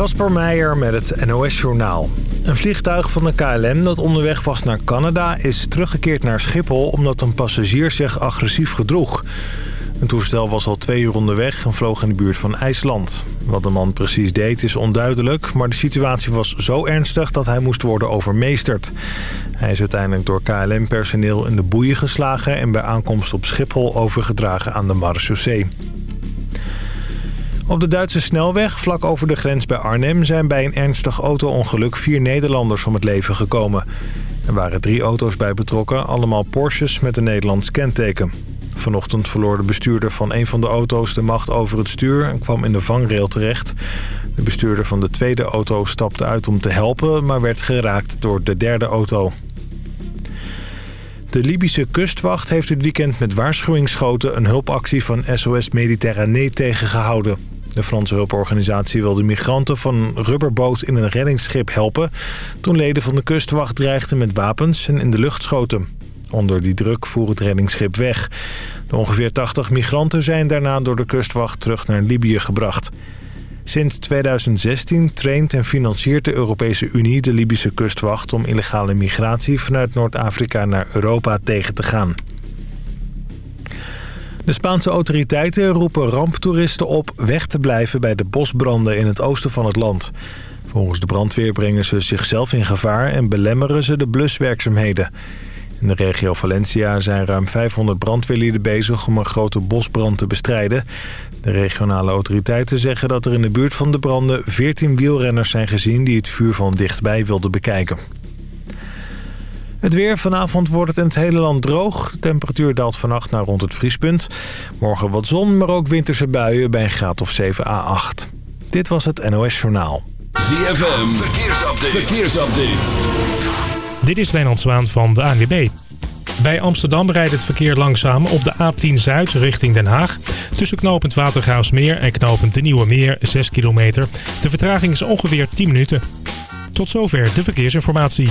Kasper Meijer met het NOS-journaal. Een vliegtuig van de KLM dat onderweg was naar Canada... is teruggekeerd naar Schiphol omdat een passagier zich agressief gedroeg. Een toestel was al twee uur onderweg en vloog in de buurt van IJsland. Wat de man precies deed is onduidelijk... maar de situatie was zo ernstig dat hij moest worden overmeesterd. Hij is uiteindelijk door KLM-personeel in de boeien geslagen... en bij aankomst op Schiphol overgedragen aan de marechaussee. Op de Duitse snelweg, vlak over de grens bij Arnhem... zijn bij een ernstig auto-ongeluk vier Nederlanders om het leven gekomen. Er waren drie auto's bij betrokken, allemaal Porsches met een Nederlands kenteken. Vanochtend verloor de bestuurder van een van de auto's de macht over het stuur... en kwam in de vangrail terecht. De bestuurder van de tweede auto stapte uit om te helpen... maar werd geraakt door de derde auto. De Libische kustwacht heeft dit weekend met waarschuwingsschoten... een hulpactie van SOS Mediterranee tegengehouden. De Franse hulporganisatie wilde migranten van een rubberboot in een reddingsschip helpen... toen leden van de kustwacht dreigden met wapens en in de lucht schoten. Onder die druk voer het reddingsschip weg. De ongeveer 80 migranten zijn daarna door de kustwacht terug naar Libië gebracht. Sinds 2016 traint en financiert de Europese Unie de Libische kustwacht... om illegale migratie vanuit Noord-Afrika naar Europa tegen te gaan. De Spaanse autoriteiten roepen ramptoeristen op weg te blijven bij de bosbranden in het oosten van het land. Volgens de brandweer brengen ze zichzelf in gevaar en belemmeren ze de bluswerkzaamheden. In de regio Valencia zijn ruim 500 brandweerlieden bezig om een grote bosbrand te bestrijden. De regionale autoriteiten zeggen dat er in de buurt van de branden 14 wielrenners zijn gezien die het vuur van dichtbij wilden bekijken. Het weer. Vanavond wordt het in het hele land droog. De temperatuur daalt vannacht naar rond het vriespunt. Morgen wat zon, maar ook winterse buien bij een graad of 7 a 8. Dit was het NOS Journaal. ZFM. Verkeersupdate. Verkeersupdate. Dit is Wijnand Zwaan van de ANWB. Bij Amsterdam rijdt het verkeer langzaam op de A10 Zuid richting Den Haag. Tussen knooppunt Watergraafsmeer en knooppunt de Nieuwe Meer 6 kilometer. De vertraging is ongeveer 10 minuten. Tot zover de verkeersinformatie.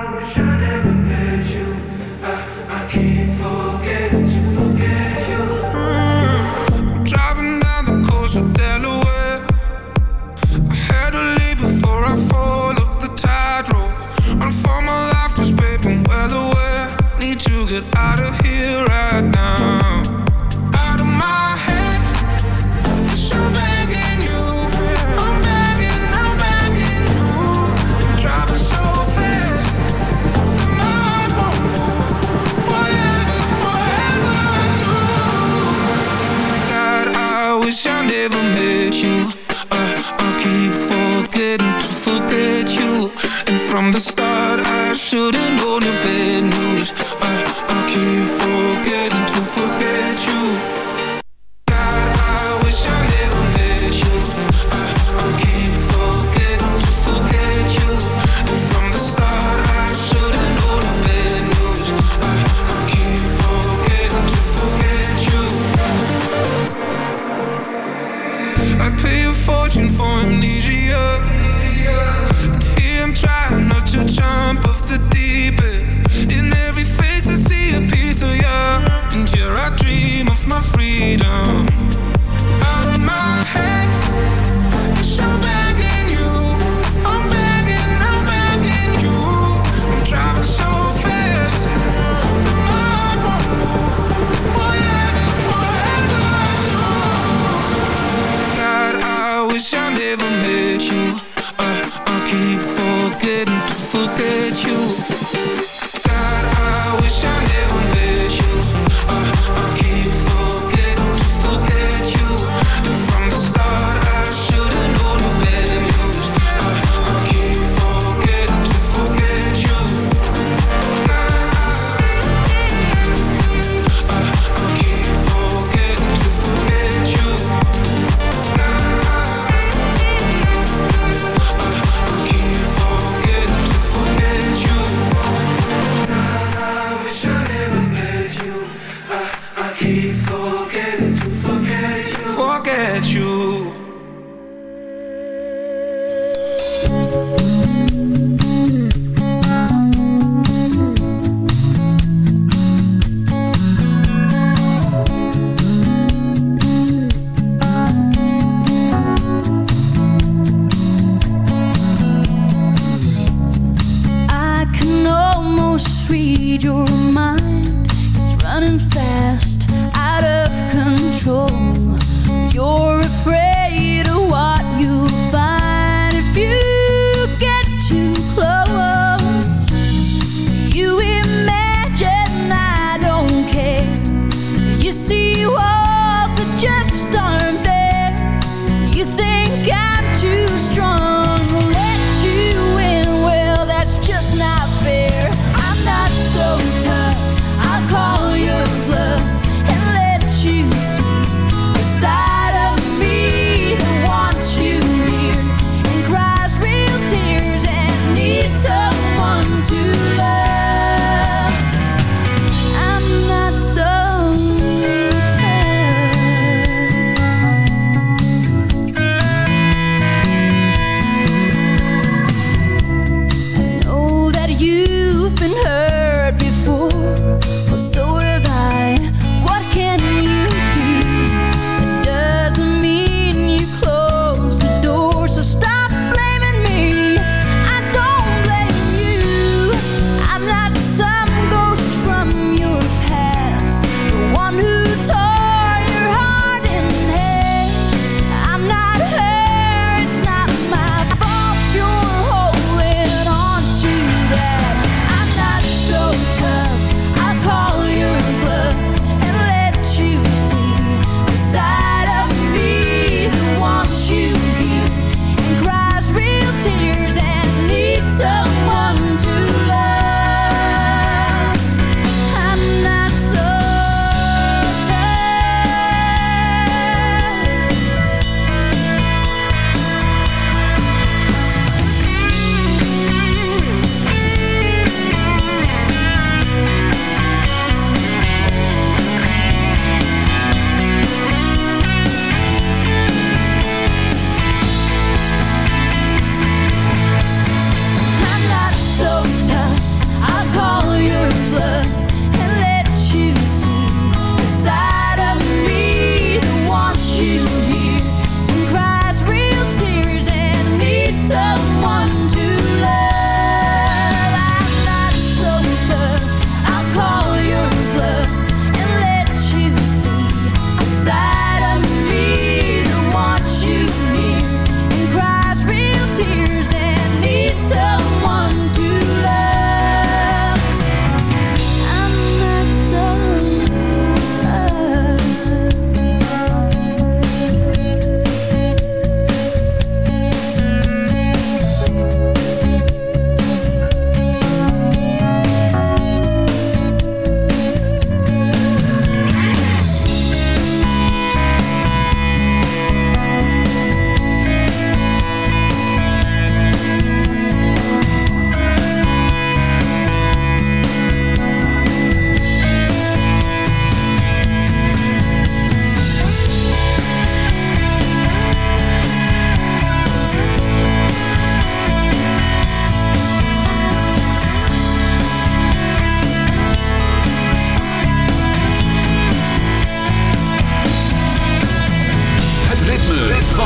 Get out of here right now. Out of my head. I'm begging you. I'm begging, I'm begging you. Driving so fast. won't move. Whatever, whatever I do. God, I wish I never met you. Uh, I keep forgetting to forget you. And from the start, I should've known the bad news. Uh, I keep forgetting to forget you.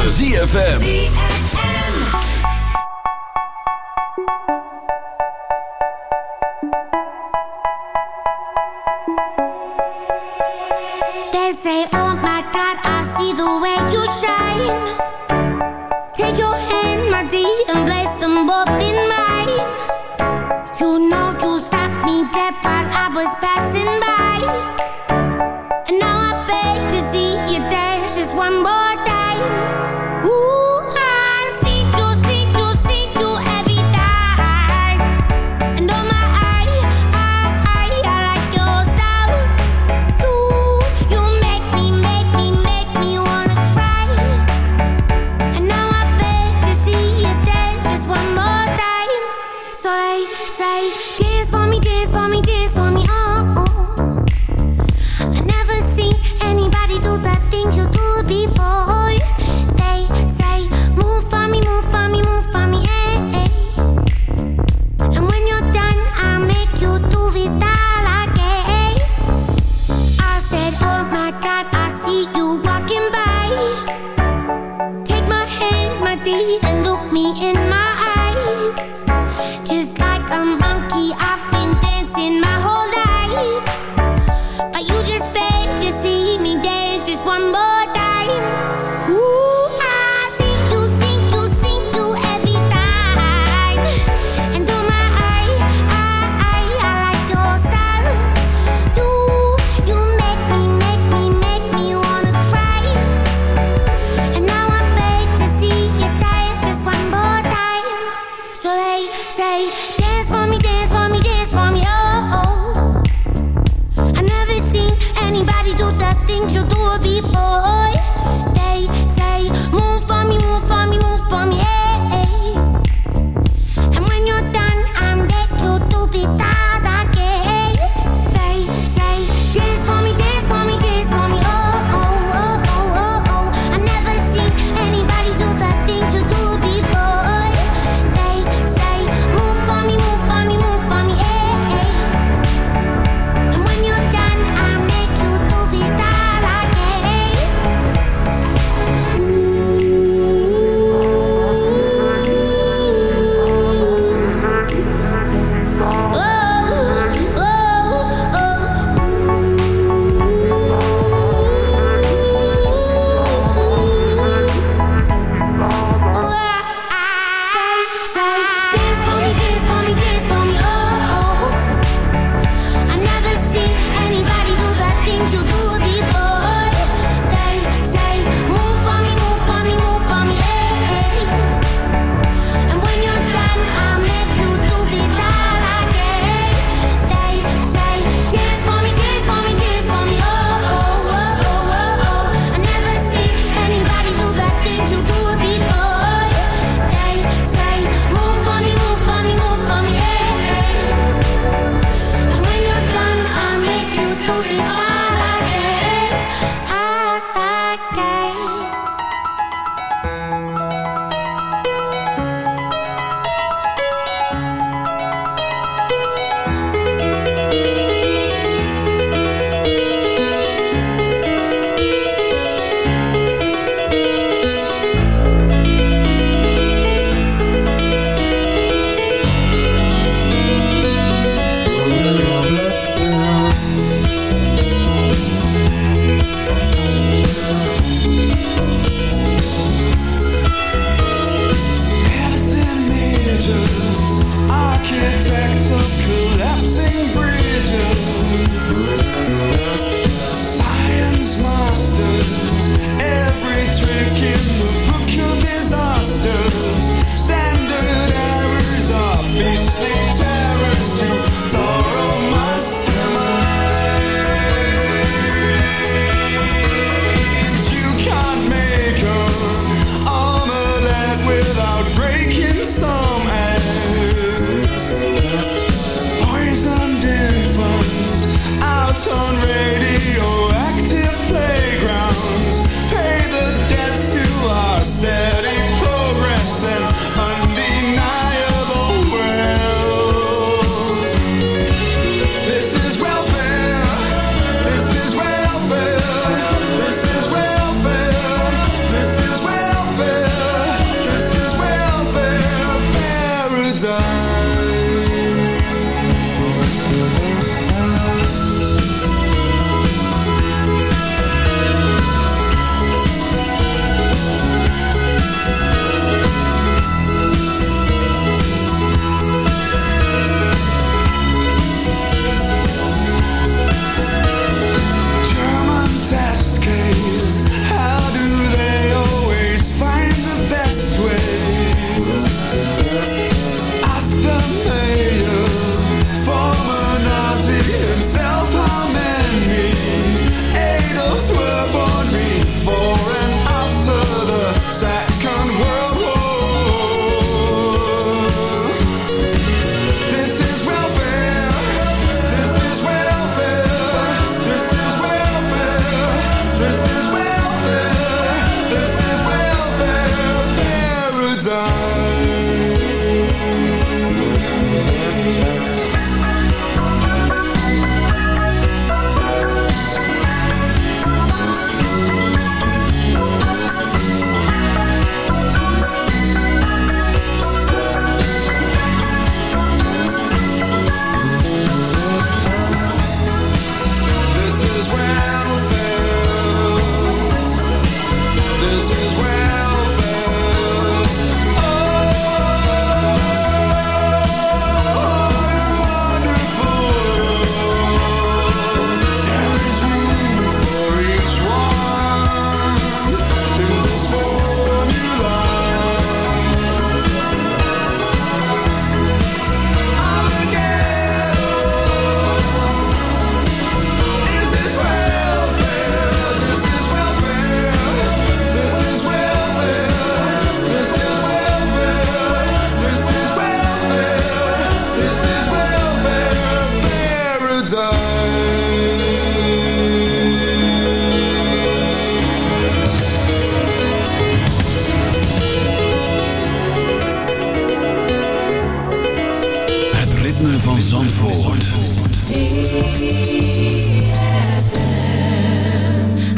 And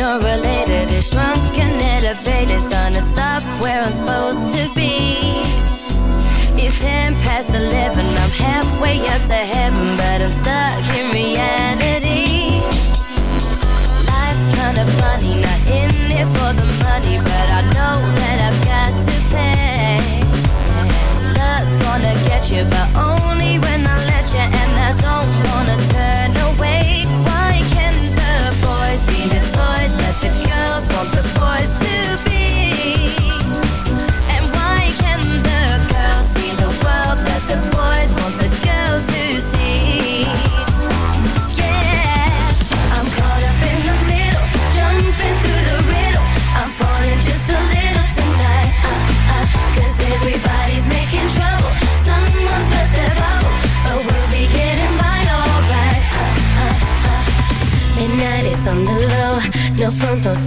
or related. It's drunk and elevated. It's gonna stop where I'm supposed to be. It's ten past eleven. I'm halfway up to heaven, but I'm stuck in reality. Life's kinda funny, not in it for the money, but I know that I've got to pay. Love's gonna get you, but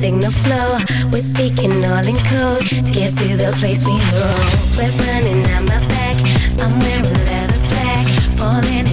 signal flow. We're speaking all in code to get to the place we know. Sweat running down my back. I'm wearing leather black, falling.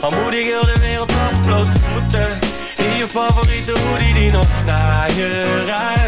Al moet ik heel de wereld af, blote voeten In je favoriete hoodie die nog naar je ruikt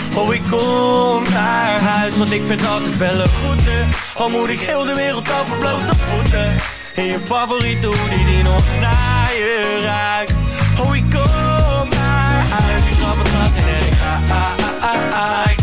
Oh, ik kom naar huis, want ik vind altijd wel een goede Al moet ik heel de wereld over blote voeten. In je favoriete hoodie die nog naar je ruikt. Oh, ik kom naar huis, ik trap het in en ik ga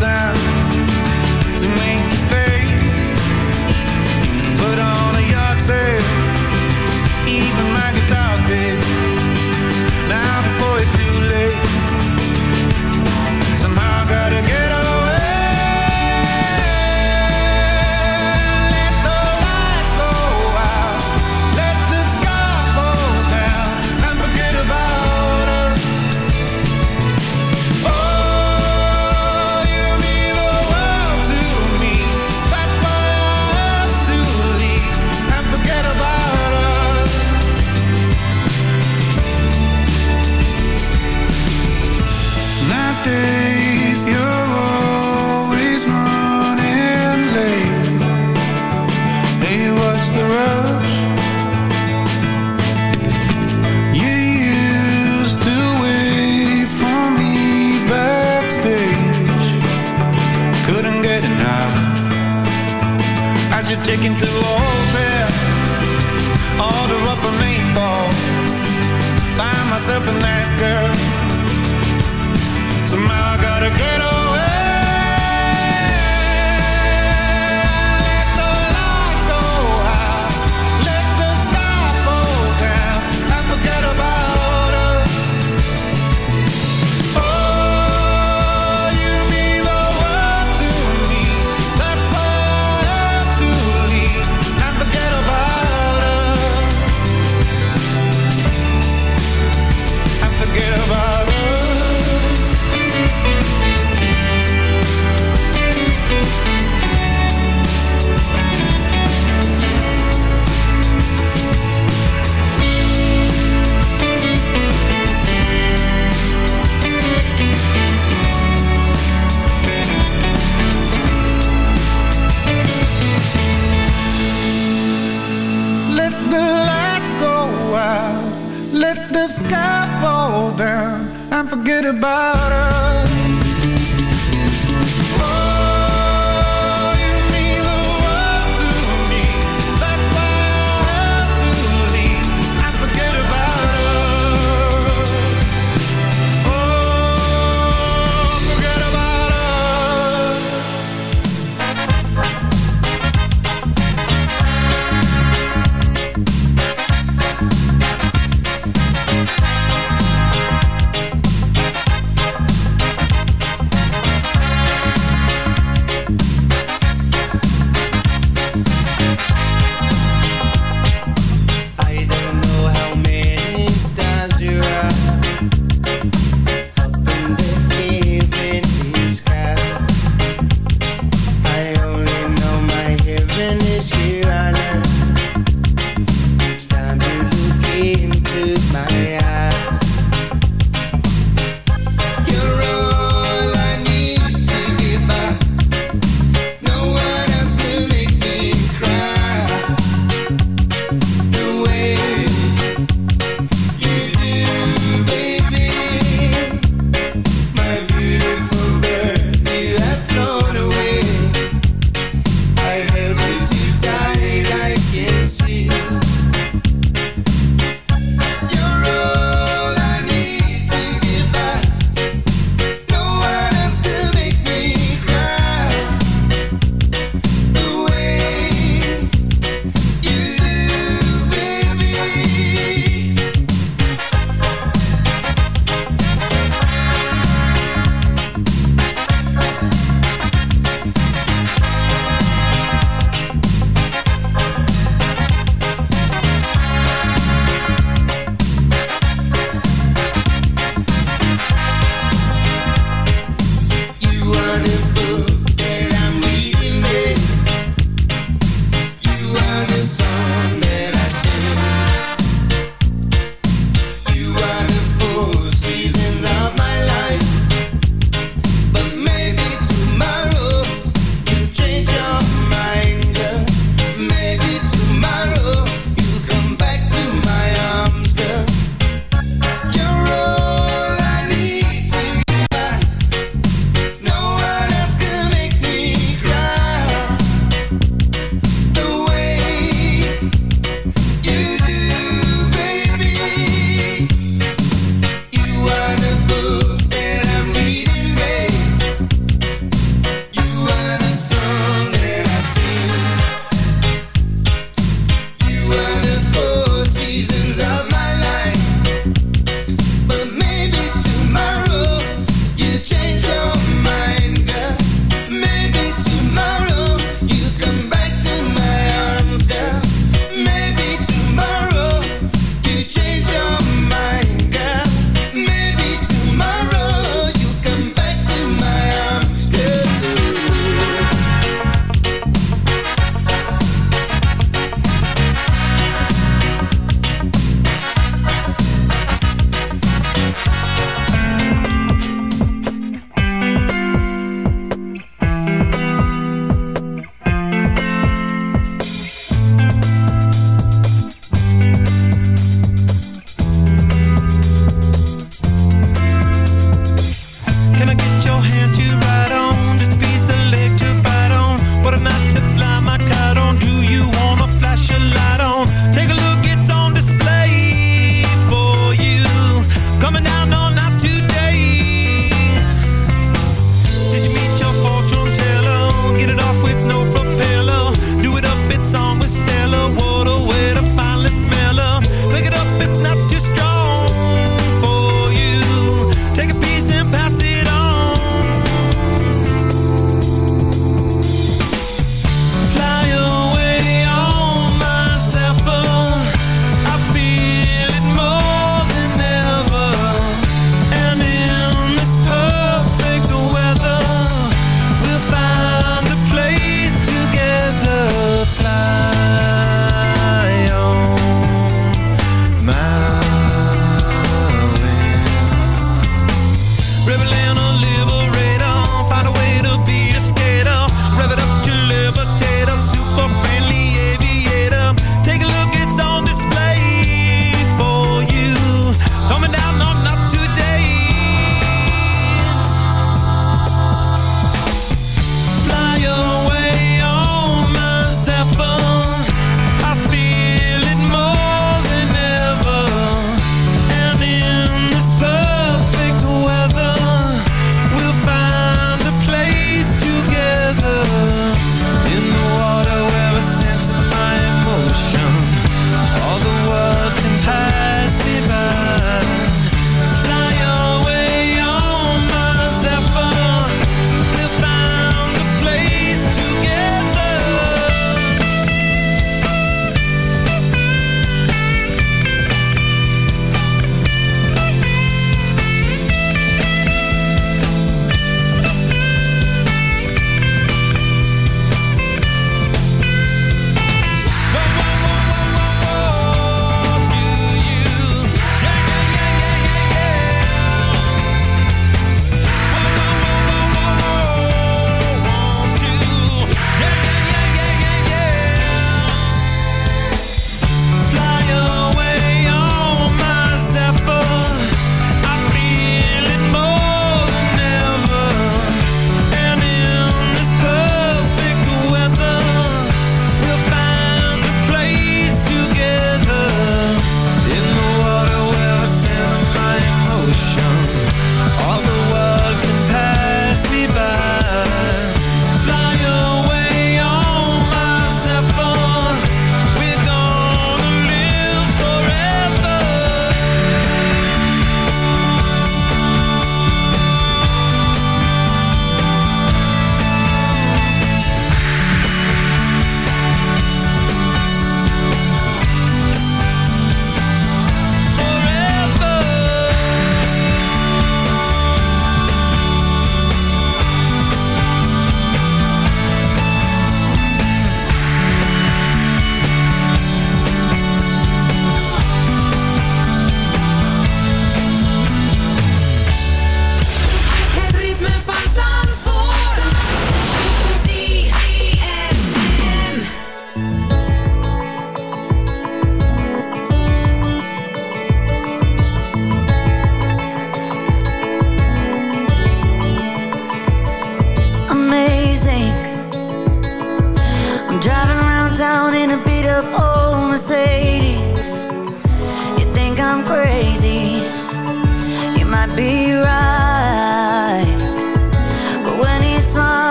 to me about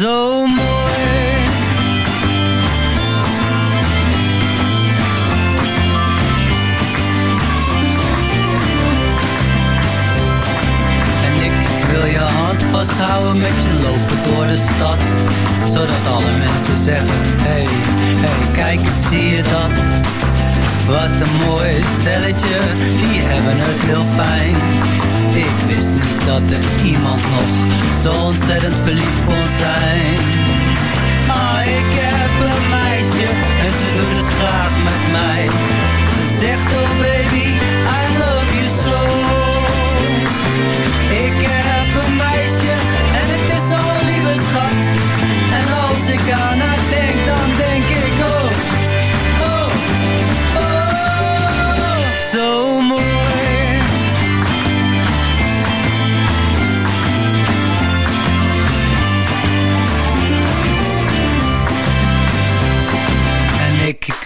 zo mooi. En ik, wil je hand vasthouden met je lopen door de stad Zodat alle mensen zeggen Hey, hey, kijk eens, zie je dat? Wat een mooi stelletje, die hebben het heel fijn. Ik wist niet dat er iemand nog zo ontzettend verliefd kon zijn. Ah, ik heb een meisje en ze doet het graag met mij. Ze zegt oh baby, I love you so. Ik heb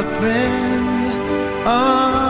Just then oh.